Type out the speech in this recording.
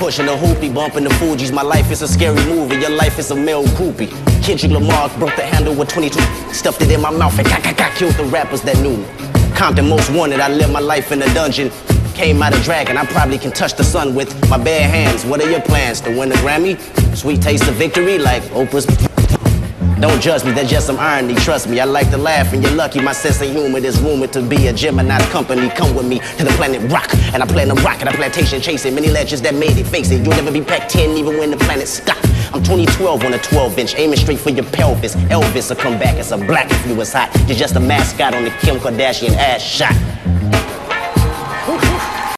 Pushing the hoopy, bumping the Fugees. My life is a scary movie. Your life is a male groupie. Kendrick Lamar broke the handle with 22. Stuffed it in my mouth and got, got, got killed the rappers that knew me. Compton most wanted. I lived my life in a dungeon. Came out a dragon, I probably can touch the sun with my bare hands. What are your plans? To win a Grammy? Sweet taste of victory like Oprah's. Don't judge me, that's just some irony. Trust me, I like to laugh, and you're lucky. My sense of humor is rumored to be a Gemini company. Come with me to the planet Rock, and I plan to rock at a plantation chasing many legends that made it. Face it, you'll never be Pac 10 even when the planet stopped. I'm 2012 on a 12 inch, aiming straight for your pelvis. Elvis will come back as a black if you was hot. You're just a mascot on the Kim Kardashian ass shot.